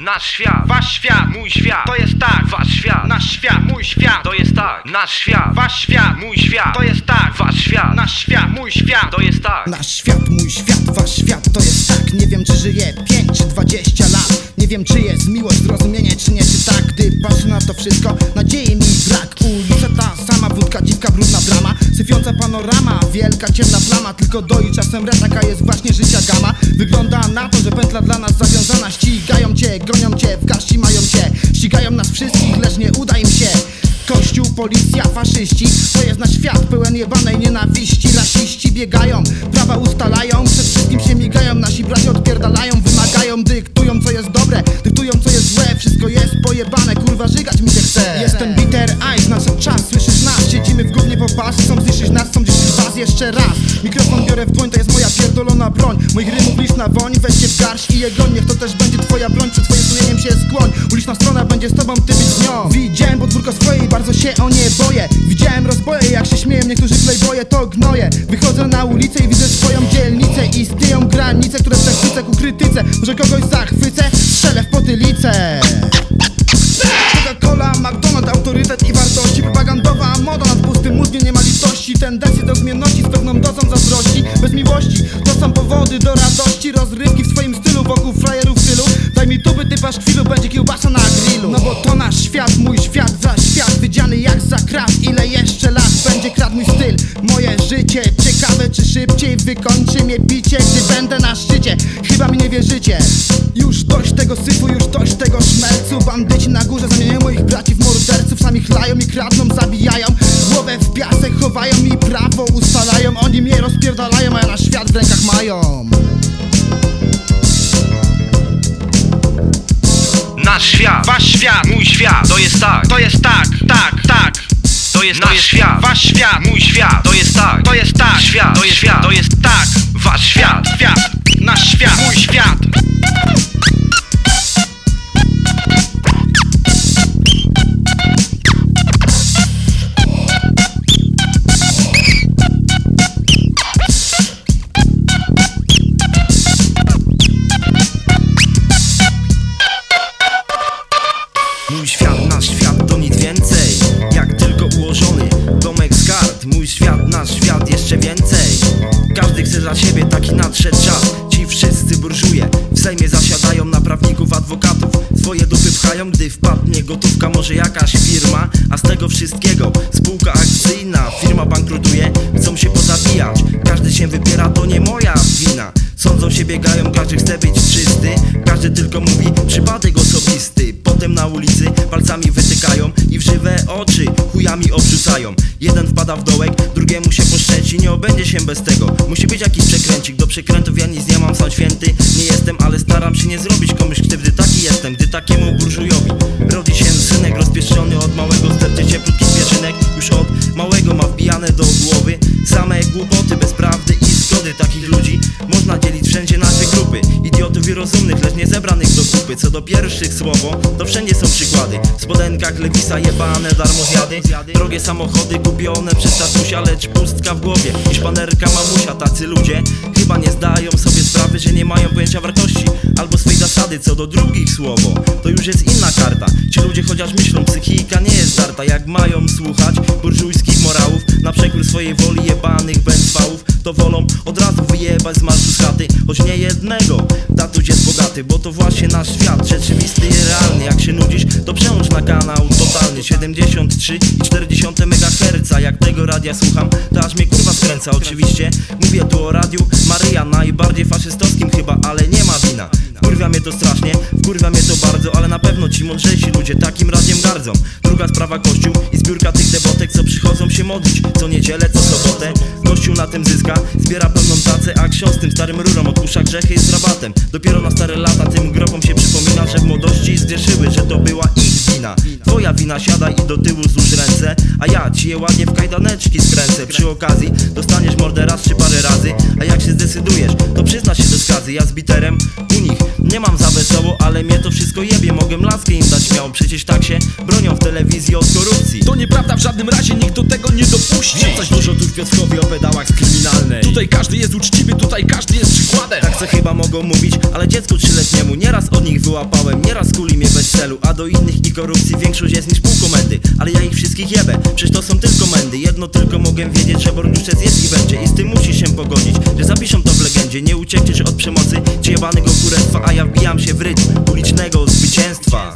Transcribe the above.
Nasz świat, Wasz świat, mój świat, to jest tak. Wasz świat, Nasz świat, mój świat. To jest tak, nasz świat, Wasz świat, mój świat, to jest tak. Wasz świat, Nasz świat, mój świat. To jest tak. Nasz świat, mój świat, wasz świat. To jest tak. Nie wiem czy żyję 5 czy 20 lat. Nie wiem czy jest miłość, zrozumienie czy nie. Czy tak, gdy patrzę na to wszystko Nadziei mi brak ciemna plama Tylko doi czasem re, taka jest właśnie życia gama. Wygląda na to, że pętla dla nas zawiązana. Ścigają cię, gonią cię, w garści mają cię. Ścigają nas wszystkich, lecz nie uda im się. Kościół, policja, faszyści To jest nasz świat pełen jebanej nienawiści. Rasiści biegają, prawa ustalają Przed wszystkim się migają, nasi bracia odpierdalają Wymagają, dyktują pierdolona broń. Moich rymów liczna woń, weźcie w garść i je goń. Niech to też będzie twoja broń, przed twoim sumieniem się skłoń. Uliczna strona będzie z tobą, ty być z nią. Widziałem podwórko swoje i bardzo się o nie boję. Widziałem rozboje, jak się śmieją niektórzy playboye, to gnoje. Wychodzę na ulicę i widzę swoją dzielnicę Istnieją granice, które zachwycę ku krytyce. Może kogoś zachwycę, strzelę w potylicę. Coca-Cola, McDonald's, autorytet i wartości. Propagandowa moda nad pustym mózgiem nie ma litości. Tendencje do zmienności powody do radości Rozrywki w swoim stylu, wokół frajerów stylu Daj mi tuby, ty pasz chwilu, będzie kiełbasa na grillu. No bo to nasz świat, mój świat za świat Wydziany jak za krat, ile jeszcze lat będzie kradł mój styl? Moje życie, ciekawe czy szybciej wykończy mnie picie Gdy będę na szczycie, chyba mi nie wierzycie. Już dość tego syfu, już dość tego szmelcu. Bandyci na górze zamieniają moich braci w morderców. Sami chlają i kradną, zabijają. Głowę w piasek chowają i prawo ustalają. Oni mnie w rękach mają. Nasz świat, Wasz świat, mój świat, to jest tak, to jest tak Tak, tak. To jest nasz świat, Wasz świat, mój świat, to jest tak, to jest tak świat, To jest świat, to jest tak wasz świat. Świat, nasz świat, mój świat świat, nasz świat to nic więcej. Jak tylko ułożony domek z kart Mój świat, nasz świat jeszcze więcej. Każdy chce dla siebie taki nadszedł czas. Ci wszyscy burżuje. W Sejmie zasiadają na prawników, adwokatów. Swoje dupy pchają, gdy wpadnie gotówka. Może jakaś firma, a z tego wszystkiego Spółka akcyjna, firma bankrutuje Chcą się pozabijać, każdy się wybiera To nie moja wina. Sądzą się, biegają, każdy chce być czysty. Każdy tylko mówi przypadek osobisty Potem na ulicy palcami wytykają I w żywe oczy chujami obrzucają. Jeden wpada w dołek, drugiemu się poszczęci Nie obędzie się bez tego. Musi być jakiś przekręcik Do przekrętów ja nic nie mam, sam święty Nie jestem, ale staram się nie zrobić komuś krzywdy. Taki jestem, gdy takiemu burżujowi Rodzi się synek rozpieszczony od małego stercie cieplutki pierzynek Już od małego ma wbijane do głowy Same głupoty Co do pierwszych słowo, to wszędzie są przykłady. W spodenkach lewisa jebane darmozjady Drogie samochody kupione przez tatusia Lecz pustka w głowie, niż panerka mamusia Tacy ludzie chyba nie zdają sobie sprawy Że nie mają pojęcia wartości albo swej zasady. Co do drugich słowo, to już jest inna karta. Ci ludzie chociaż myślą, psychika nie jest darta Jak mają słuchać burżujskich morałów Na przekór swojej woli jebanych bęcwałów To wolą od razu wyjebać z marszu z chaty. Choć nie jednego, tatuś jest Bo to właśnie nasz świat, rzeczywisty i realny. Jak się nudzisz, to przełącz na kanał totalny 73,4 MHz Jak tego radia słucham, to aż mnie kurwa skręca. Oczywiście mówię tu o radiu Maryja Najbardziej faszystowskim chyba, ale nie ma wina. Wkurwia mnie to strasznie, wkurwia mnie to bardzo Ale na pewno ci mądrzejsi ludzie takim radiem gardzą. Druga sprawa kościół i zbiórka tych dewotek Co przychodzą się modlić, co niedzielę, co sobotę. Kościół na tym zyska, zbiera pełną tacę A ksiądz tym starym rurom odpuszcza grzechy z rabatem. Dopiero na lata Tym grobom się przypomina, że w młodości zgrzeszyły Że to była ich wina. Twoja wina, siadaj i do tyłu złóż ręce A ja ci je ładnie w kajdaneczki skręcę. Przy okazji dostaniesz mordę raz czy parę razy A jak się zdecydujesz, to przyznasz się do skazy. Ja z biterem u nich nie mam za wesoło, ale mnie to wszystko jebie. Mogę laskę im dać śmiało, przecież tak się bronią w telewizji od korupcji. To nieprawda, w żadnym razie nikt do tego nie dopuści. Wiem coś dużo tu w Piotrkowie o pedałach z kryminalnej. Tutaj każdy jest uczciwy, tutaj każdy jest przykładem. Tak se chyba mogą mówić, ale dziecko 23-letniemu Nieraz od nich wyłapałem, nieraz kuli mnie bez celu. A do innych i korupcji większość jest niż pół komendy. Ale ja ich wszystkich jebę, przecież to są tylko mendy. Jedno tylko mogę wiedzieć, że borduszec jest i będzie. I z tym musisz się pogodzić, że zapiszą to w legendzie. Nie uciekniesz od przemocy, czy jebanego kurestwa A ja wbijam się w rytm ulicznego zwycięstwa.